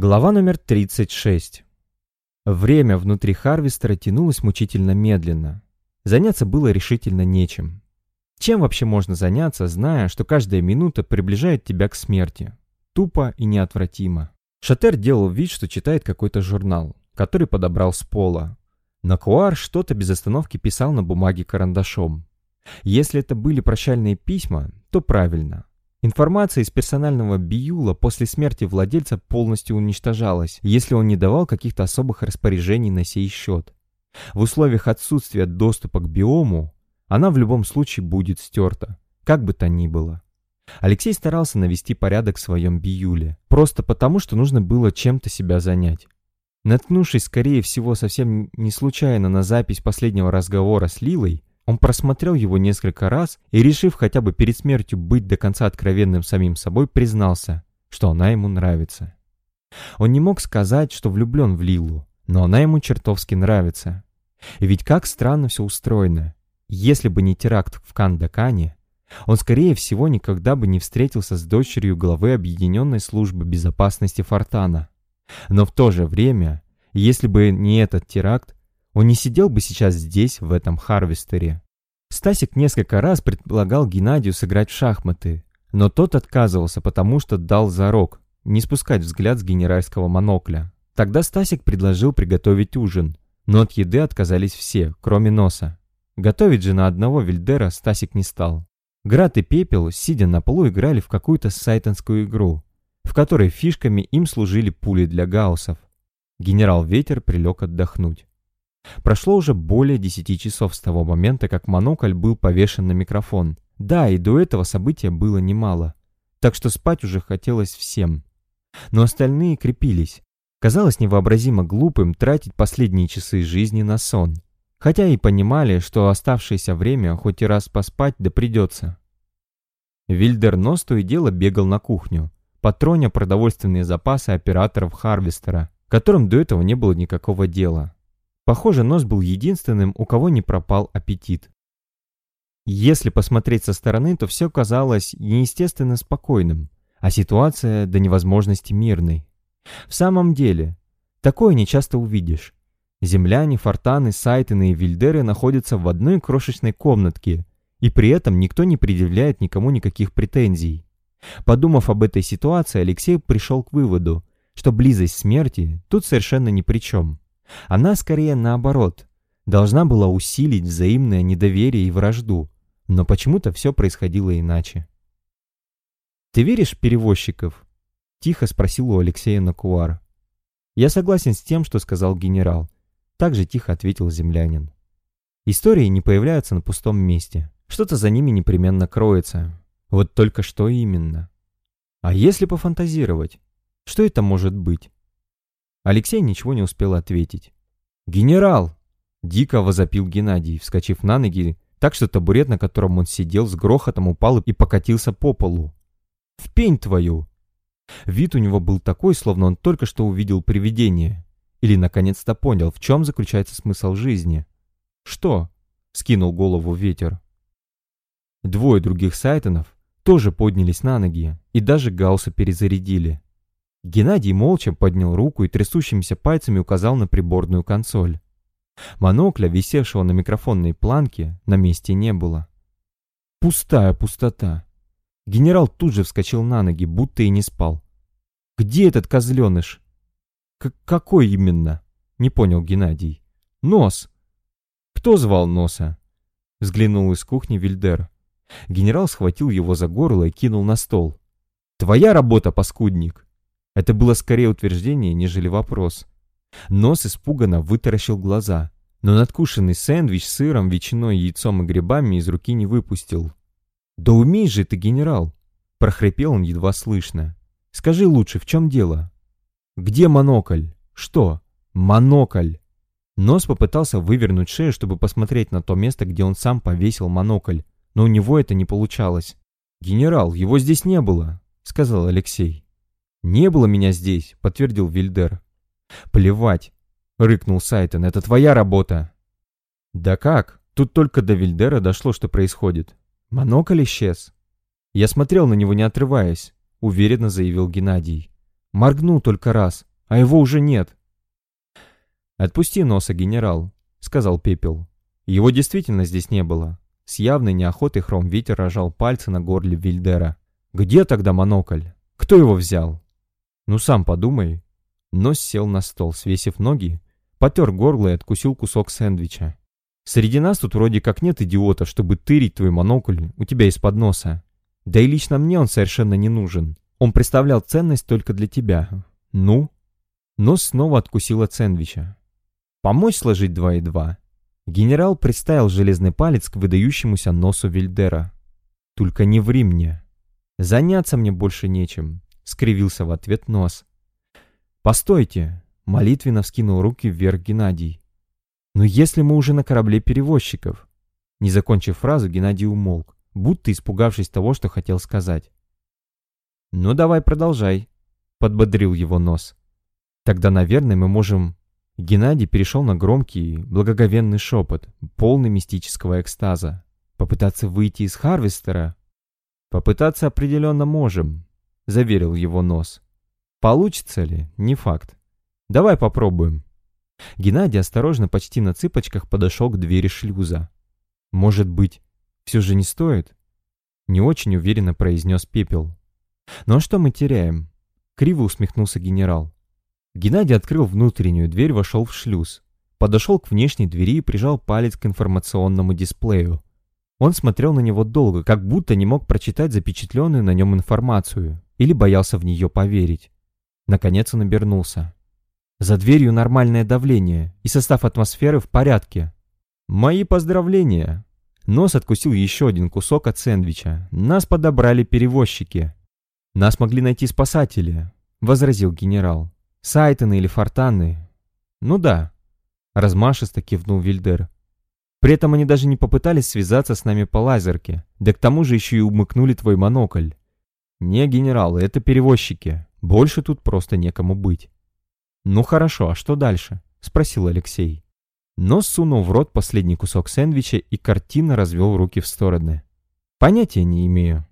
Глава номер 36. Время внутри Харвестера тянулось мучительно медленно. Заняться было решительно нечем. Чем вообще можно заняться, зная, что каждая минута приближает тебя к смерти? Тупо и неотвратимо. Шатер делал вид, что читает какой-то журнал, который подобрал с пола. Накуар что-то без остановки писал на бумаге карандашом. Если это были прощальные письма, то правильно. Информация из персонального биюла после смерти владельца полностью уничтожалась, если он не давал каких-то особых распоряжений на сей счет. В условиях отсутствия доступа к биому она в любом случае будет стерта, как бы то ни было. Алексей старался навести порядок в своем биюле, просто потому, что нужно было чем-то себя занять. Наткнувшись, скорее всего, совсем не случайно на запись последнего разговора с Лилой, он просмотрел его несколько раз и, решив хотя бы перед смертью быть до конца откровенным самим собой, признался, что она ему нравится. Он не мог сказать, что влюблен в Лилу, но она ему чертовски нравится. Ведь как странно все устроено. Если бы не теракт в Кандакане, он, скорее всего, никогда бы не встретился с дочерью главы Объединенной службы безопасности Фортана. Но в то же время, если бы не этот теракт, он не сидел бы сейчас здесь, в этом Харвестере. Стасик несколько раз предлагал Геннадию сыграть в шахматы, но тот отказывался, потому что дал зарок не спускать взгляд с генеральского монокля. Тогда Стасик предложил приготовить ужин, но от еды отказались все, кроме носа. Готовить же на одного Вильдера Стасик не стал. Град и Пепел, сидя на полу, играли в какую-то сайтонскую игру, в которой фишками им служили пули для гаусов. Генерал Ветер прилег отдохнуть. Прошло уже более десяти часов с того момента, как монокль был повешен на микрофон. Да, и до этого события было немало. Так что спать уже хотелось всем. Но остальные крепились. Казалось невообразимо глупым тратить последние часы жизни на сон. Хотя и понимали, что оставшееся время хоть и раз поспать да придется. Вильдер Нос то и дело бегал на кухню, патроня продовольственные запасы операторов Харвестера, которым до этого не было никакого дела. Похоже, нос был единственным, у кого не пропал аппетит. Если посмотреть со стороны, то все казалось неестественно спокойным, а ситуация до невозможности мирной. В самом деле, такое не часто увидишь. Земляне, фортаны, сайтены и вильдеры находятся в одной крошечной комнатке, и при этом никто не предъявляет никому никаких претензий. Подумав об этой ситуации, Алексей пришел к выводу, что близость смерти тут совершенно ни при чем. Она скорее наоборот, должна была усилить взаимное недоверие и вражду, но почему-то все происходило иначе. «Ты веришь в перевозчиков?» — тихо спросил у Алексея Накуар. «Я согласен с тем, что сказал генерал», — также тихо ответил землянин. «Истории не появляются на пустом месте. Что-то за ними непременно кроется. Вот только что именно. А если пофантазировать, что это может быть?» Алексей ничего не успел ответить. «Генерал!» — дико возопил Геннадий, вскочив на ноги, так что табурет, на котором он сидел, с грохотом упал и покатился по полу. «В пень твою!» Вид у него был такой, словно он только что увидел привидение. Или наконец-то понял, в чем заключается смысл жизни. «Что?» — скинул голову ветер. Двое других сайтонов тоже поднялись на ноги и даже Гаусса перезарядили. Геннадий молча поднял руку и трясущимися пальцами указал на приборную консоль. Монокля, висевшего на микрофонной планке, на месте не было. Пустая пустота. Генерал тут же вскочил на ноги, будто и не спал. «Где этот козленыш?» К «Какой именно?» — не понял Геннадий. «Нос!» «Кто звал Носа?» — взглянул из кухни Вильдер. Генерал схватил его за горло и кинул на стол. «Твоя работа, паскудник!» Это было скорее утверждение, нежели вопрос. Нос испуганно вытаращил глаза, но надкушенный сэндвич с сыром, ветчиной, яйцом и грибами из руки не выпустил. «Да умей же ты, генерал!» — прохрипел он едва слышно. «Скажи лучше, в чем дело?» «Где монокль? Что? Монокль!» Нос попытался вывернуть шею, чтобы посмотреть на то место, где он сам повесил монокль, но у него это не получалось. «Генерал, его здесь не было», — сказал Алексей. «Не было меня здесь», — подтвердил Вильдер. «Плевать», — рыкнул Сайтон, — «это твоя работа». «Да как? Тут только до Вильдера дошло, что происходит. Монокль исчез». «Я смотрел на него, не отрываясь», — уверенно заявил Геннадий. «Моргнул только раз, а его уже нет. «Отпусти носа, генерал», — сказал Пепел. Его действительно здесь не было. С явной неохотой Хром Ветер рожал пальцы на горле Вильдера. «Где тогда монокль? Кто его взял?» «Ну сам подумай». Нос сел на стол, свесив ноги, потер горло и откусил кусок сэндвича. «Среди нас тут вроде как нет идиота, чтобы тырить твой монокль у тебя из-под носа. Да и лично мне он совершенно не нужен. Он представлял ценность только для тебя. Ну?» Нос снова откусил от сэндвича. Помочь сложить два и два? Генерал приставил железный палец к выдающемуся носу Вильдера. «Только не ври мне. Заняться мне больше нечем», — скривился в ответ нос. «Постойте!» — молитвенно вскинул руки вверх Геннадий. «Но если мы уже на корабле перевозчиков?» Не закончив фразу, Геннадий умолк, будто испугавшись того, что хотел сказать. «Ну давай продолжай», — подбодрил его нос. «Тогда, наверное, мы можем Геннадий перешел на громкий, благоговенный шепот, полный мистического экстаза. «Попытаться выйти из Харвестера?» «Попытаться определенно можем», — заверил его нос. «Получится ли? Не факт. Давай попробуем». Геннадий осторожно, почти на цыпочках, подошел к двери шлюза. «Может быть, все же не стоит?» Не очень уверенно произнес Пепел. «Ну а что мы теряем?» Криво усмехнулся генерал. Геннадий открыл внутреннюю дверь, вошел в шлюз. Подошел к внешней двери и прижал палец к информационному дисплею. Он смотрел на него долго, как будто не мог прочитать запечатленную на нем информацию или боялся в нее поверить. Наконец он обернулся. За дверью нормальное давление, и состав атмосферы в порядке. Мои поздравления. Нос откусил еще один кусок от сэндвича. Нас подобрали перевозчики. Нас могли найти спасатели, возразил генерал. Сайтаны или Фортаны? Ну да, размашисто кивнул Вильдер. При этом они даже не попытались связаться с нами по лазерке, да к тому же еще и умыкнули твой монокль. Не, генерал, это перевозчики. Больше тут просто некому быть. Ну хорошо, а что дальше? Спросил Алексей. Нос сунул в рот последний кусок сэндвича и картинно развел руки в стороны. Понятия не имею.